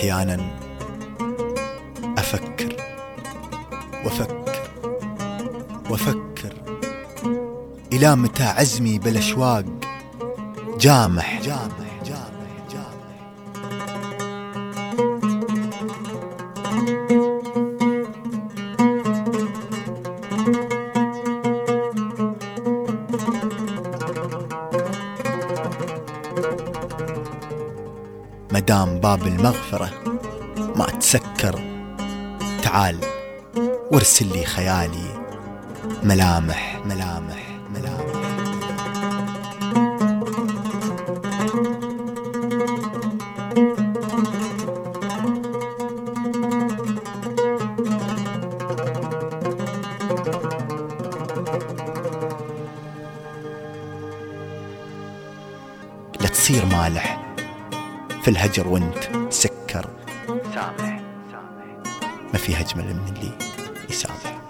أحيانا أفكر وأفكر وأفكر إلى متى عزمي بالأشواق جامح جامح جامح جامح. مدام باب المغفرة. ما تسكر. تعال وارسل لي خيالي. ملامح ملامح ملامح. لا تصير مالح. في الهجر وانت تسكر. سامح ما في اجمل من اللي يسامح.